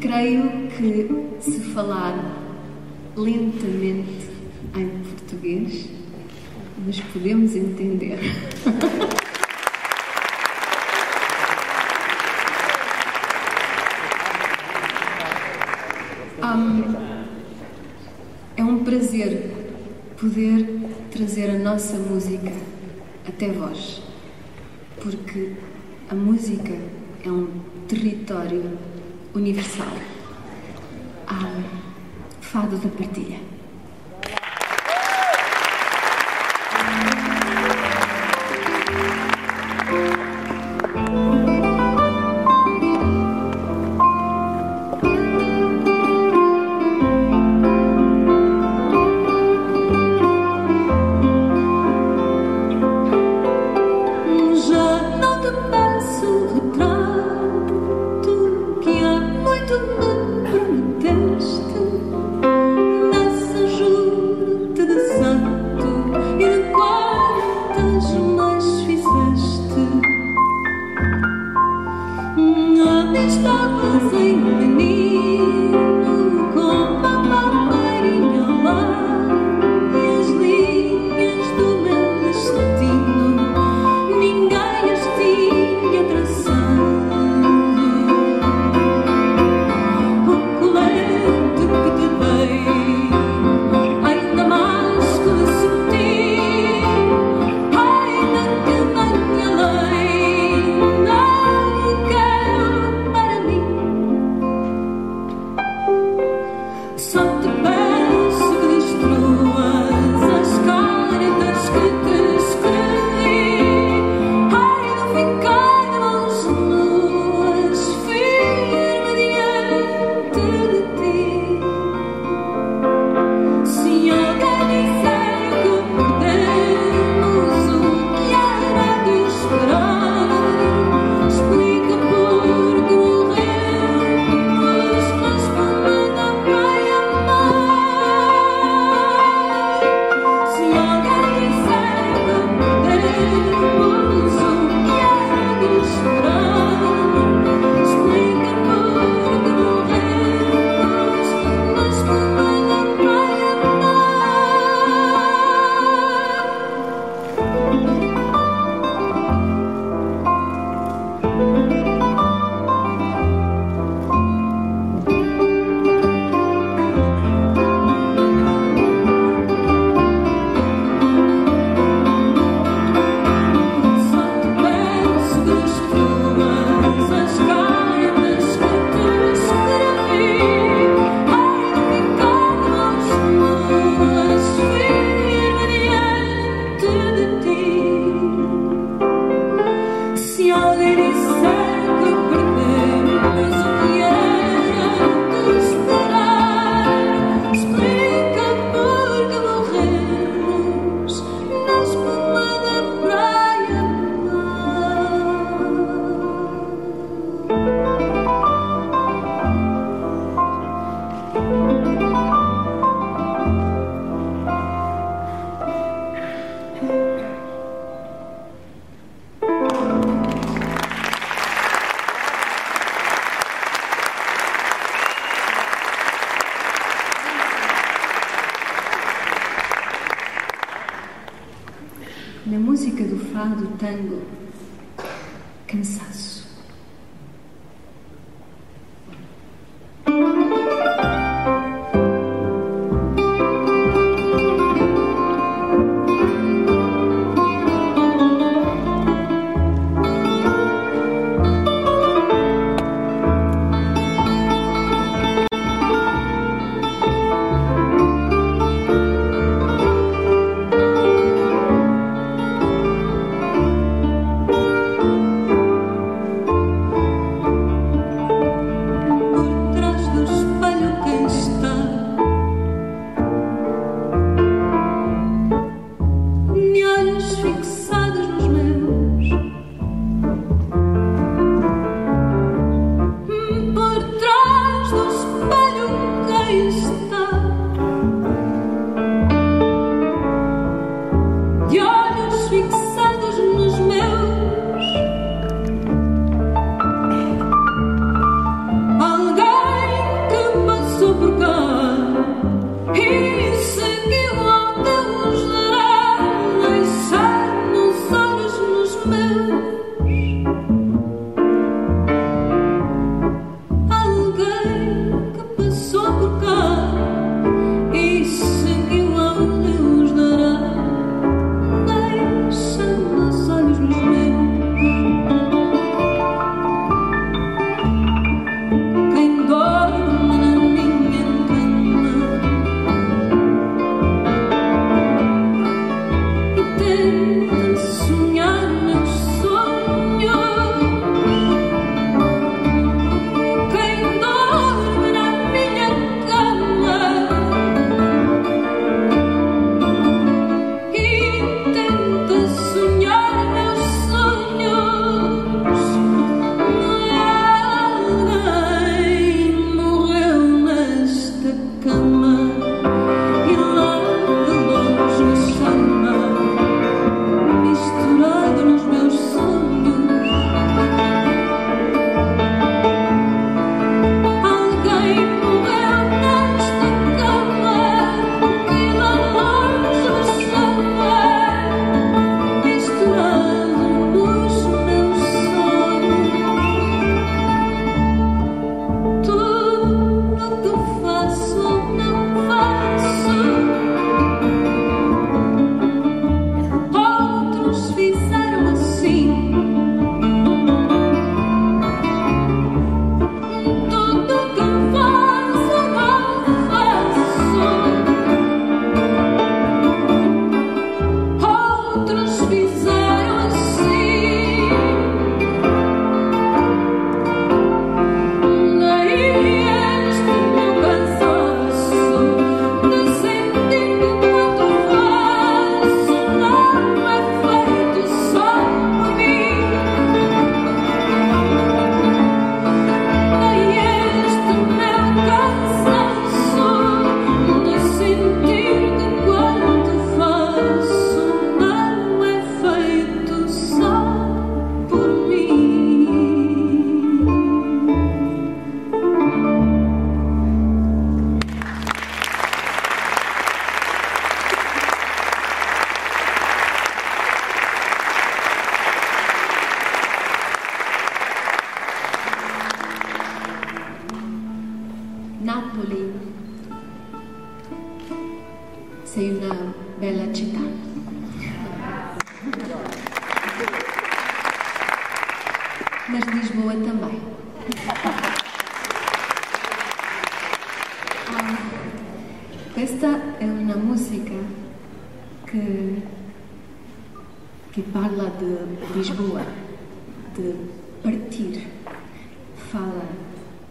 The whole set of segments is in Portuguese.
Creio que se falar lentamente em português, nos podemos entender. um, é um prazer poder trazer a nossa música até vós, porque a música é um território universal. A fada da partilha.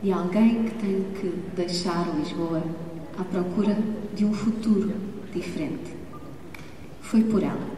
De alguém que tem que deixar Lisboa à procura de um futuro diferente. Foi por ela.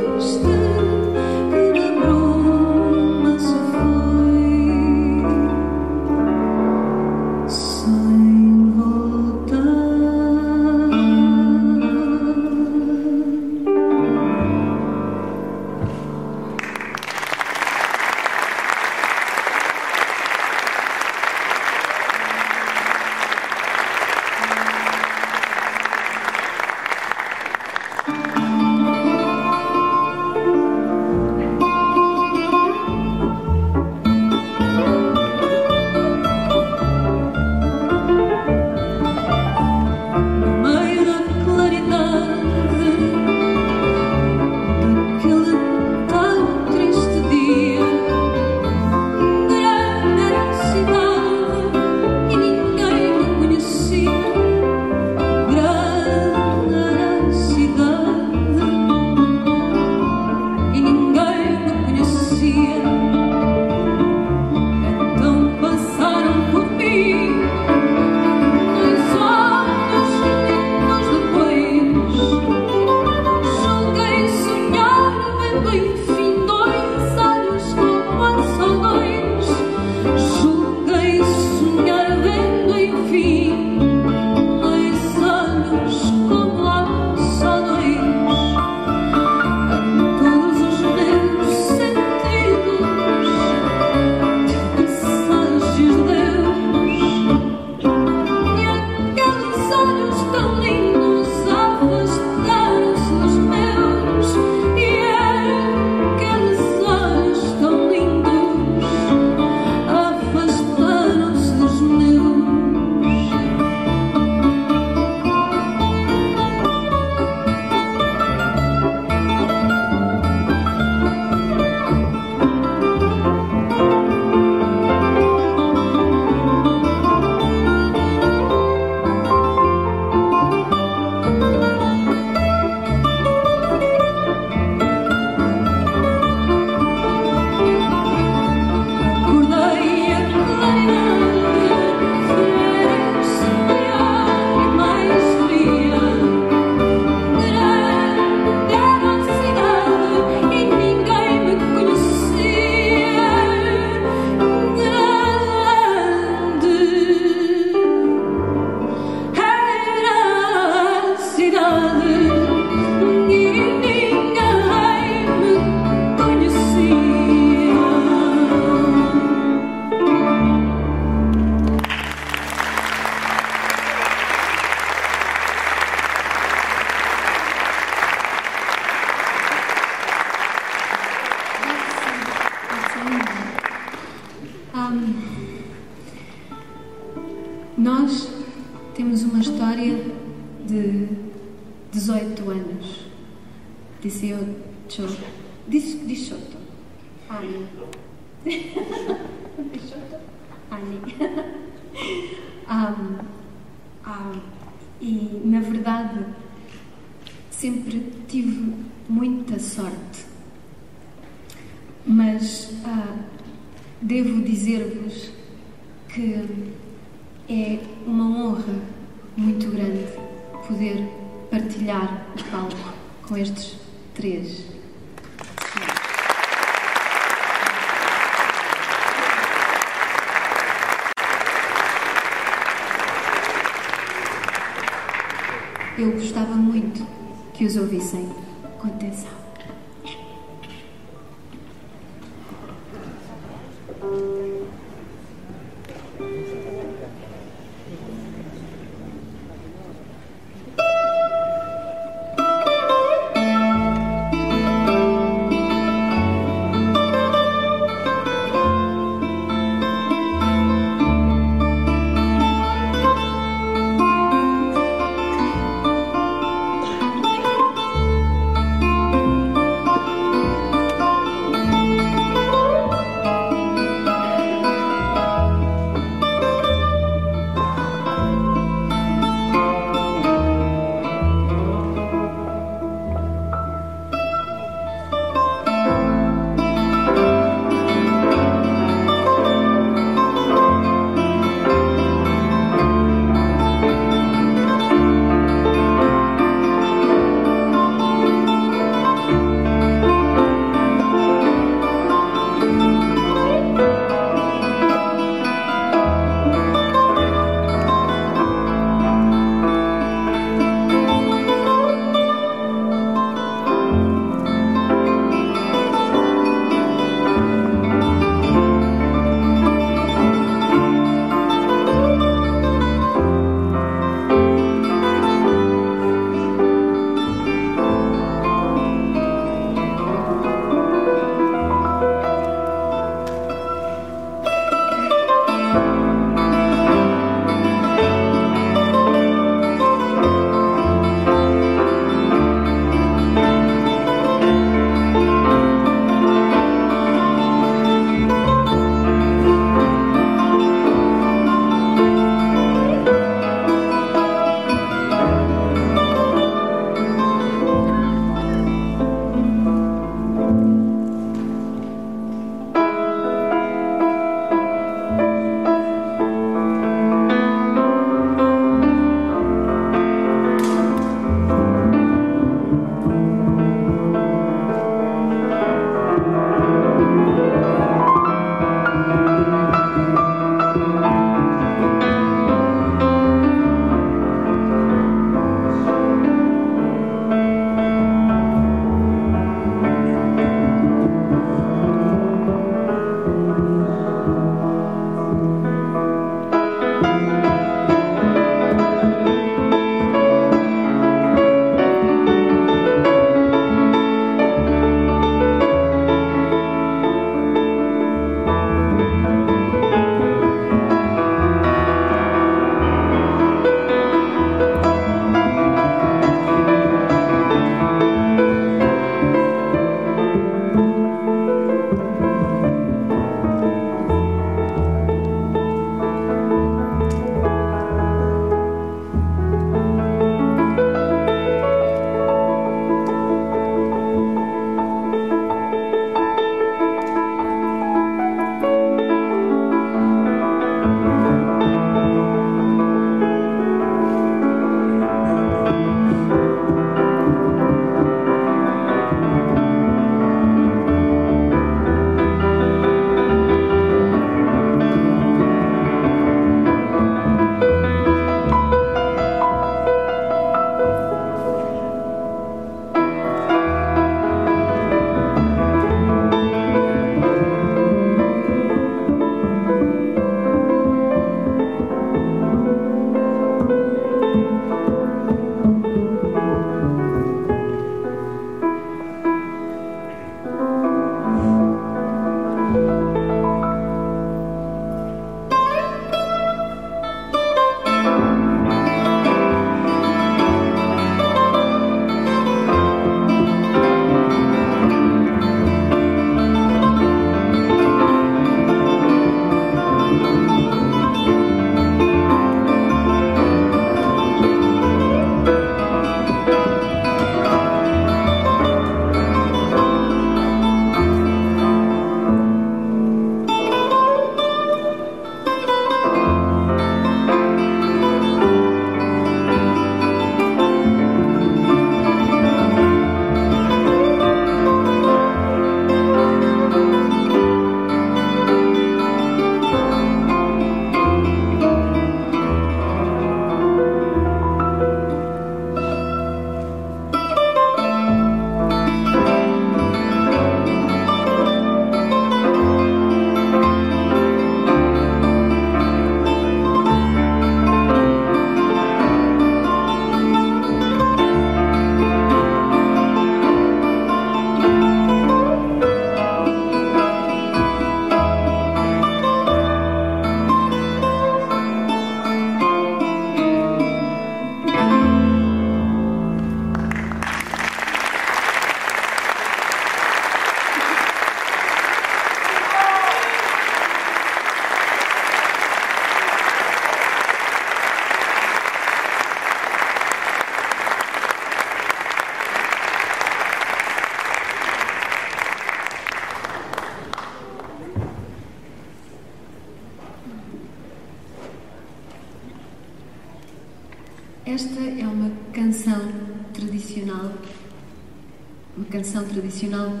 Canção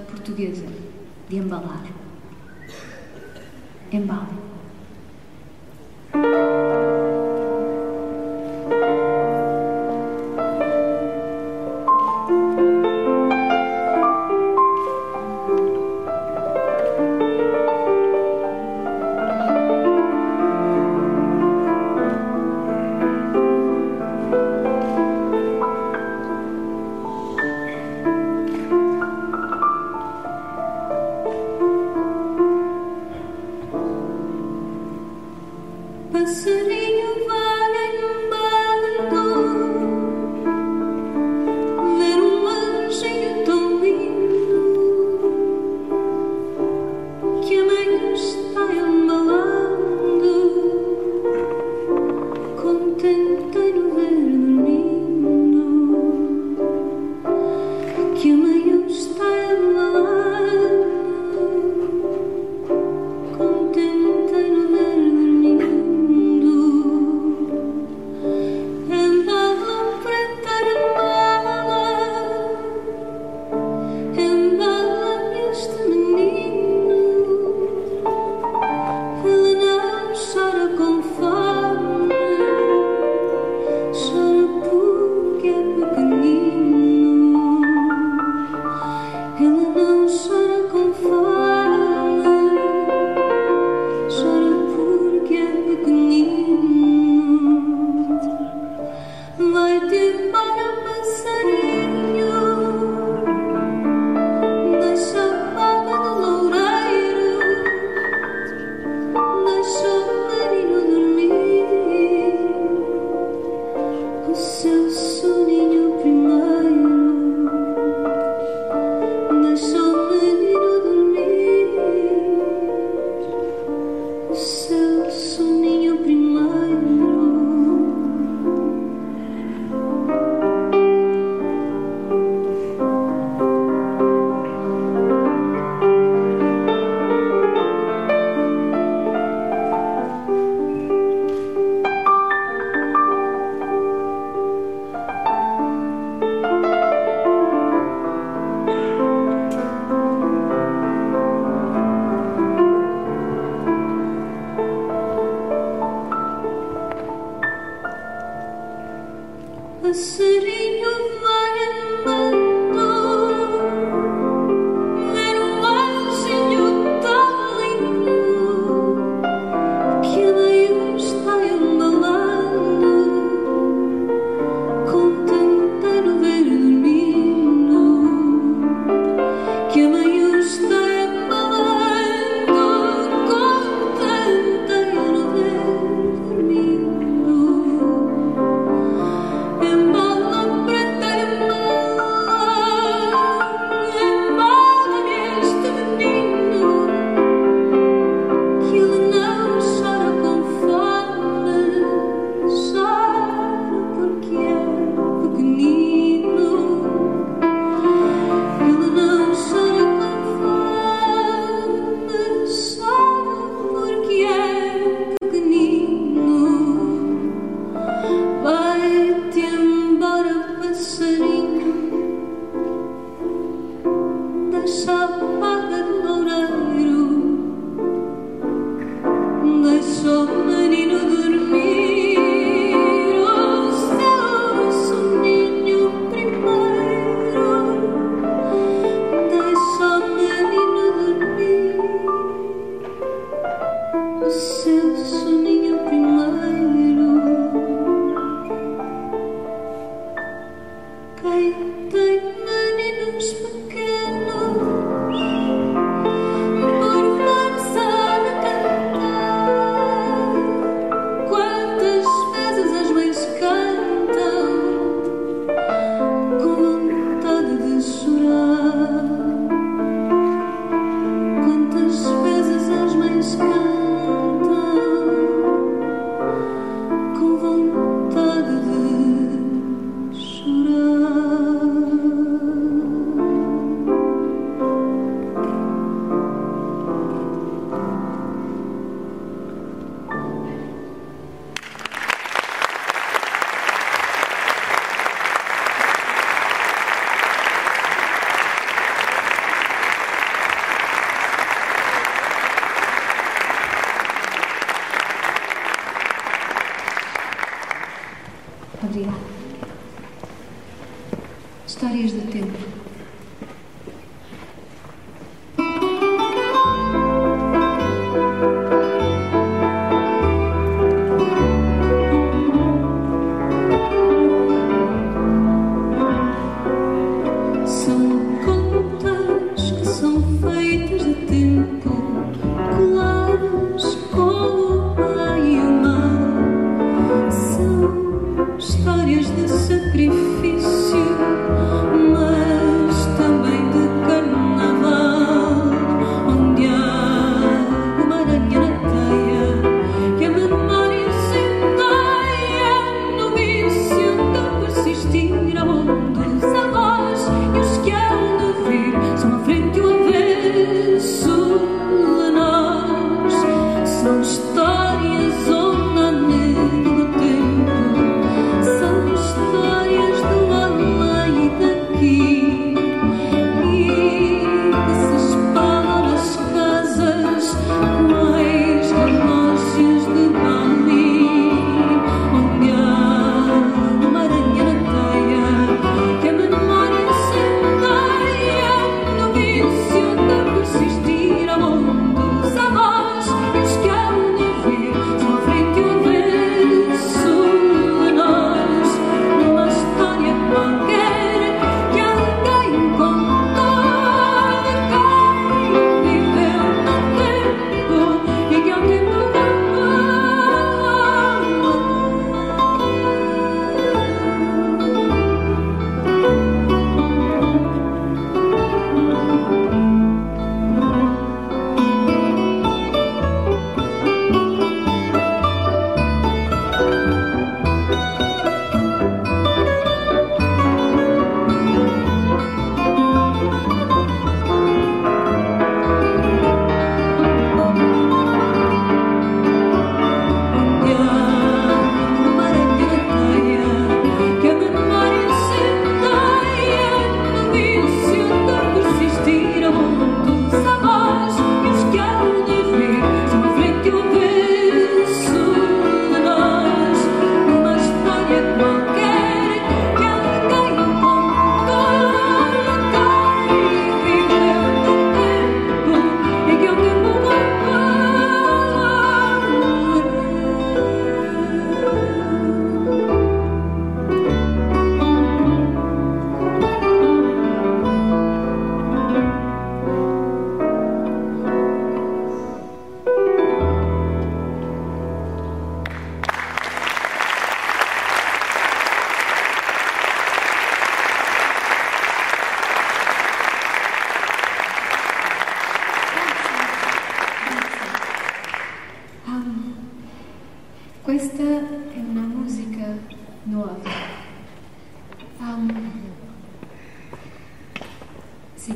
Se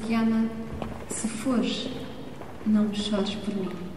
Se Fores, Não Chores por Mim.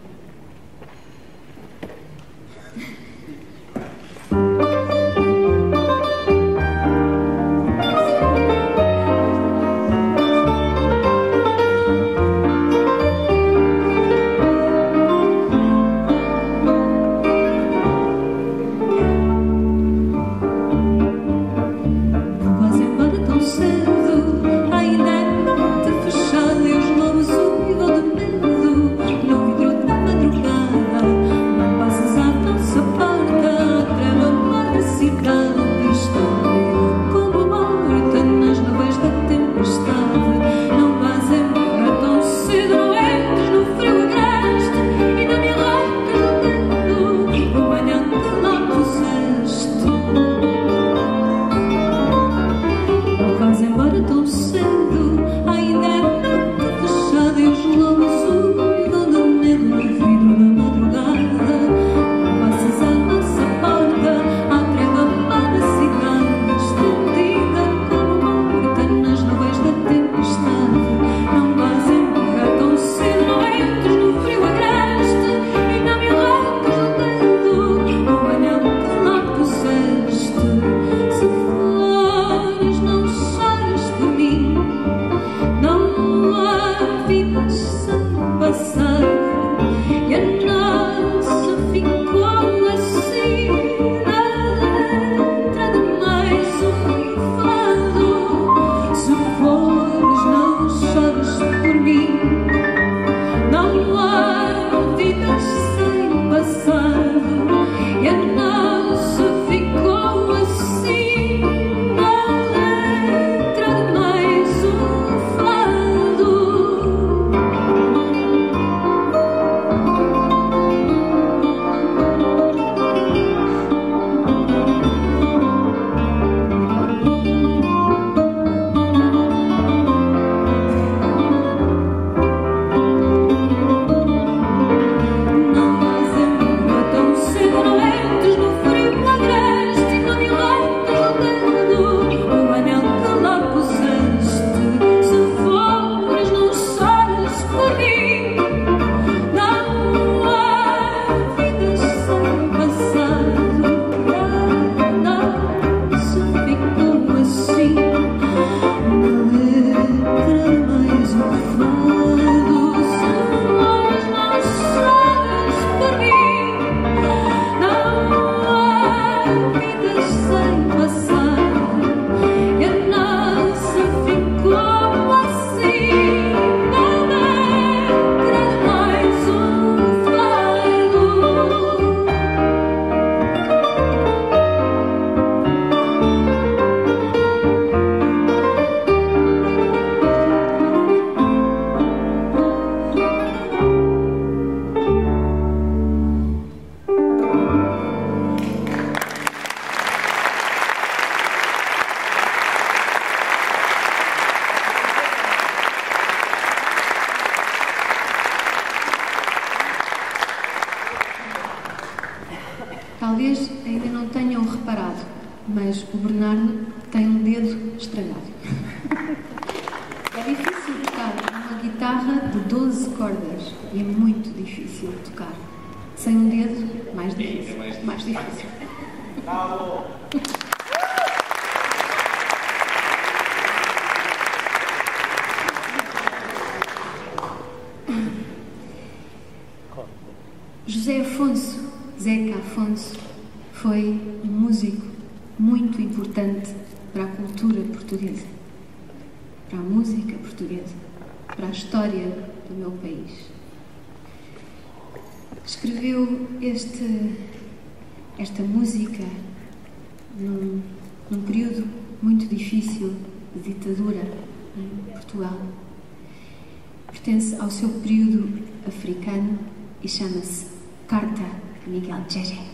esta música num, num período muito difícil de ditadura em Portugal. Pertence ao seu período africano e chama-se Carta Miguel Jerez.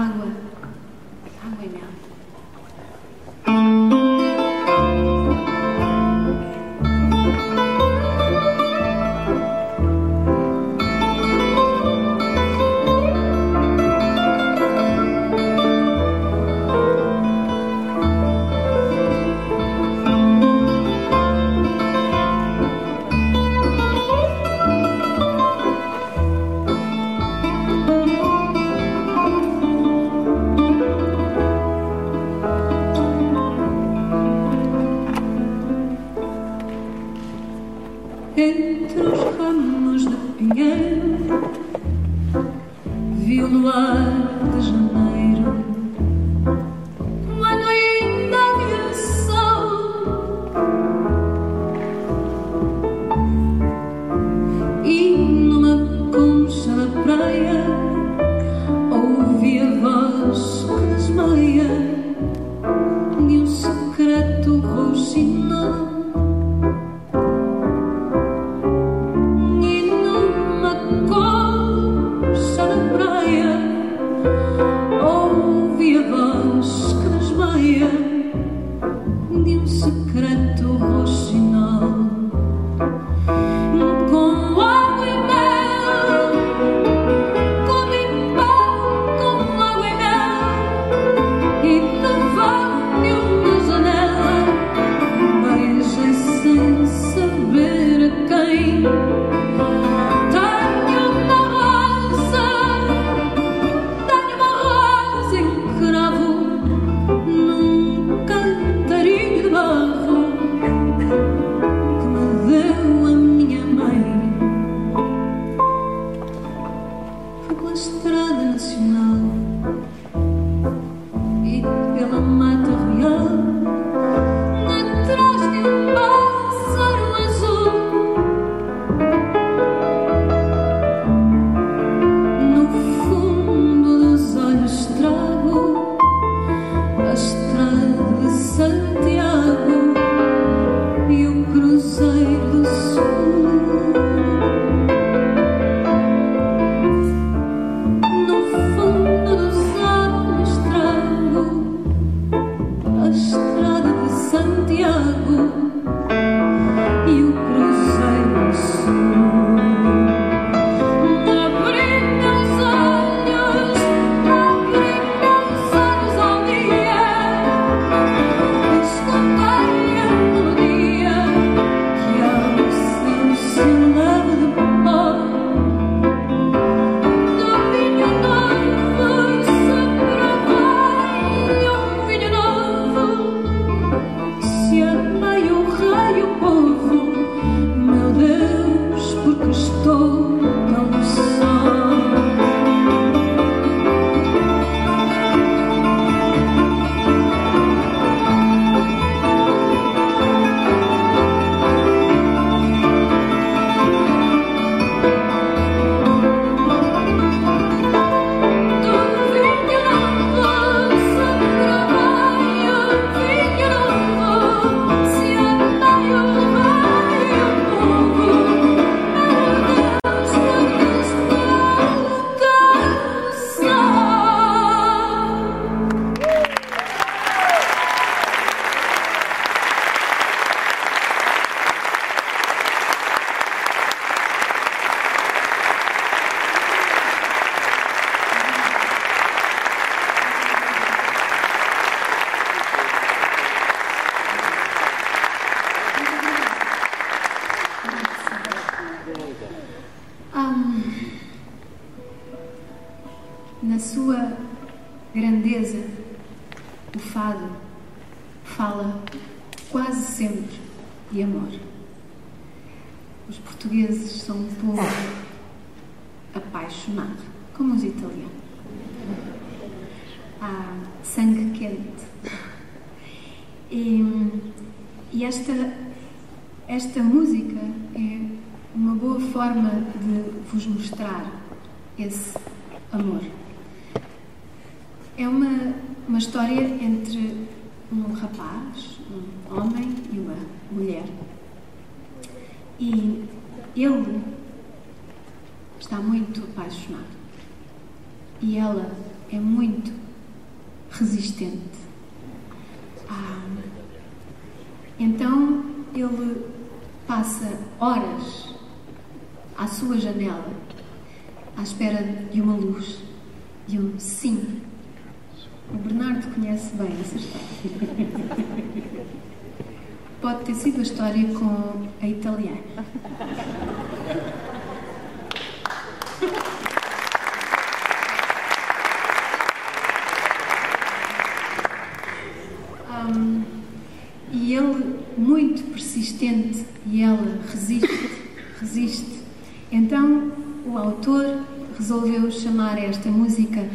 Англа resistente e ela resiste, resiste. Então o autor resolveu chamar esta música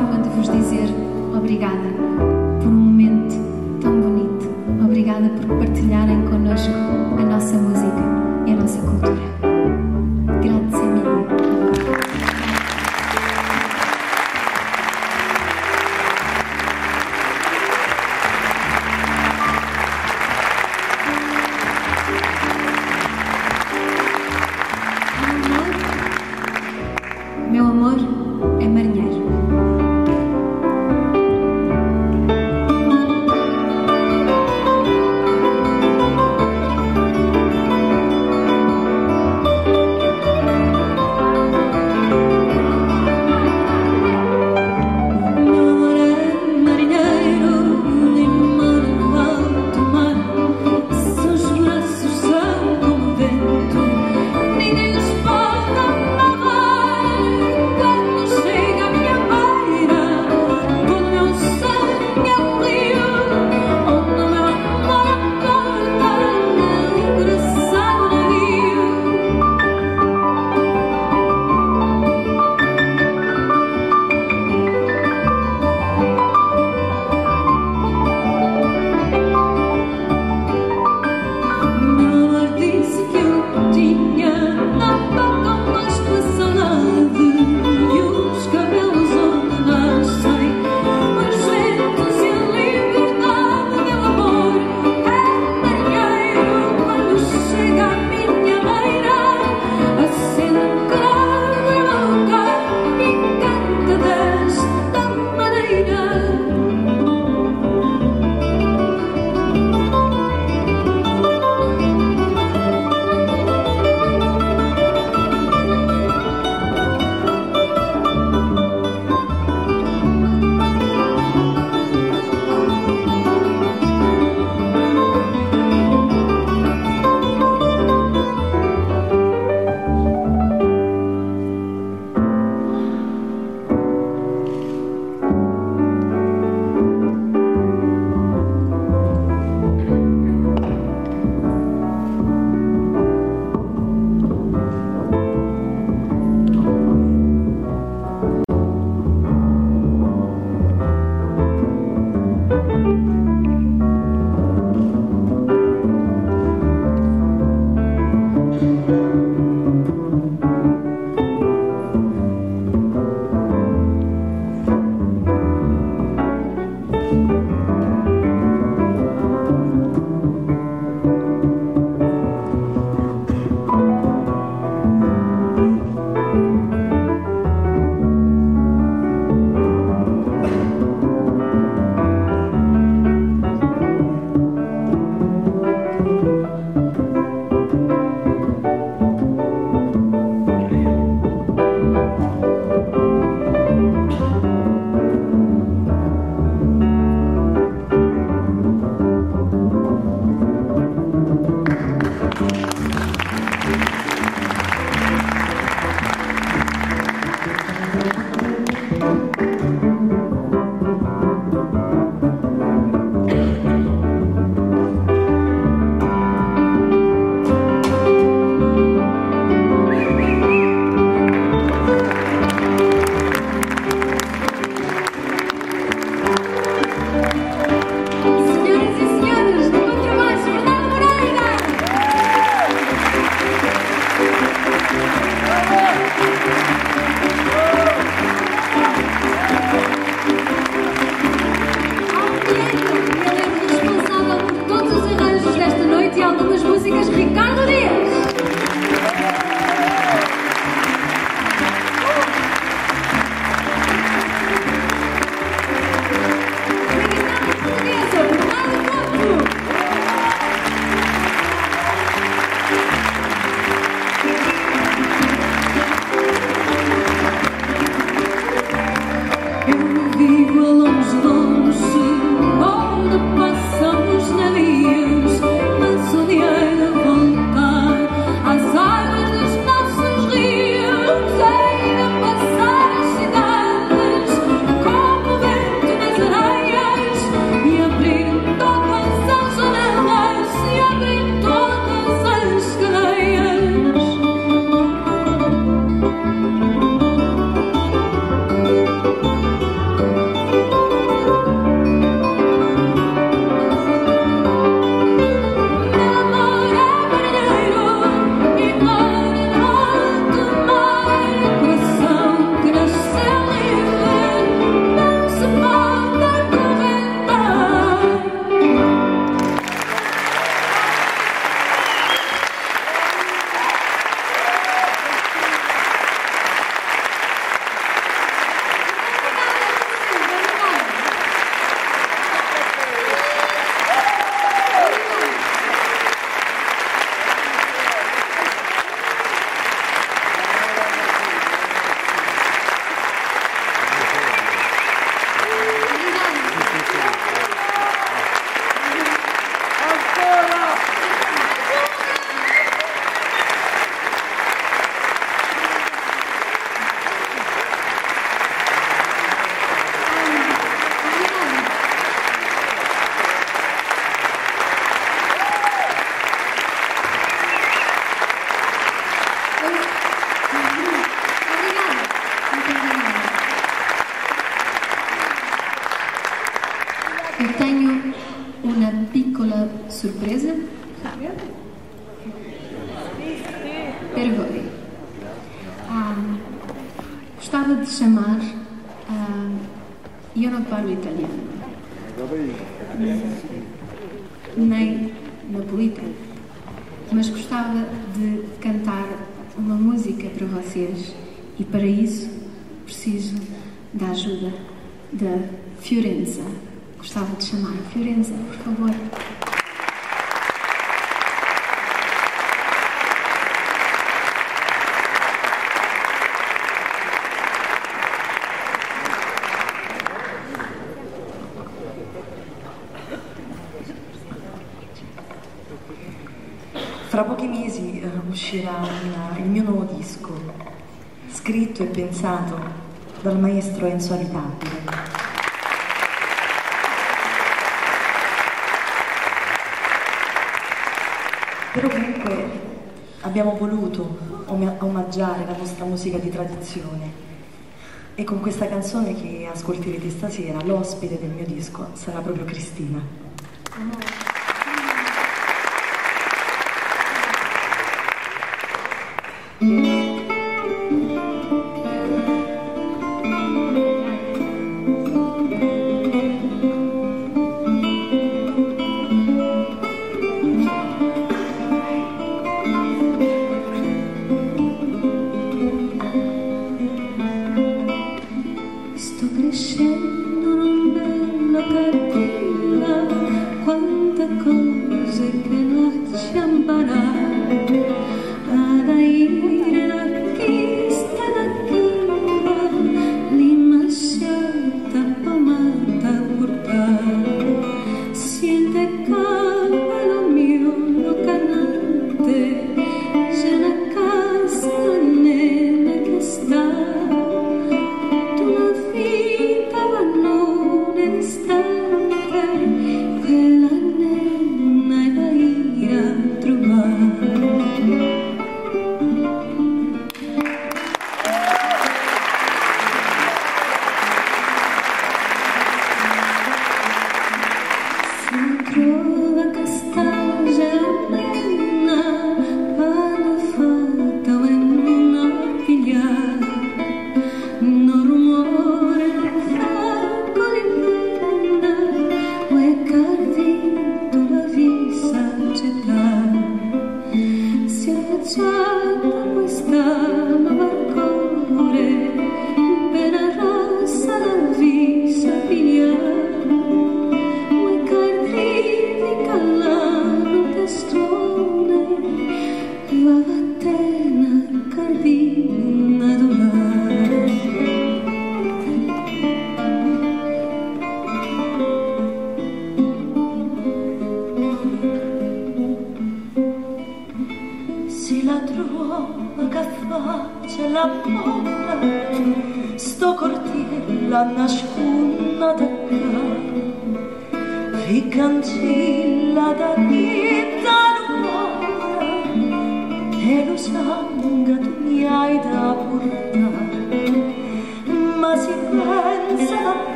forma de vos dizer obrigada por um momento tão bonito. Obrigada por partilharem connosco a nossa música e a nossa cultura. Uscirà una, il mio nuovo disco, scritto e pensato dal maestro Enzo Avitabile. Però comunque abbiamo voluto omaggiare la nostra musica di tradizione e con questa canzone che ascolterete stasera l'ospite del mio disco sarà proprio Cristina.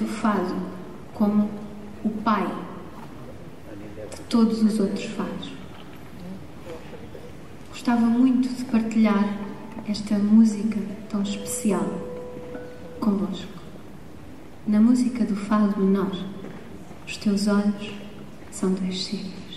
Do fado, como o pai de todos os outros fados. Gostava muito de partilhar esta música tão especial convosco. Na música do fado menor, os teus olhos são dois cílios.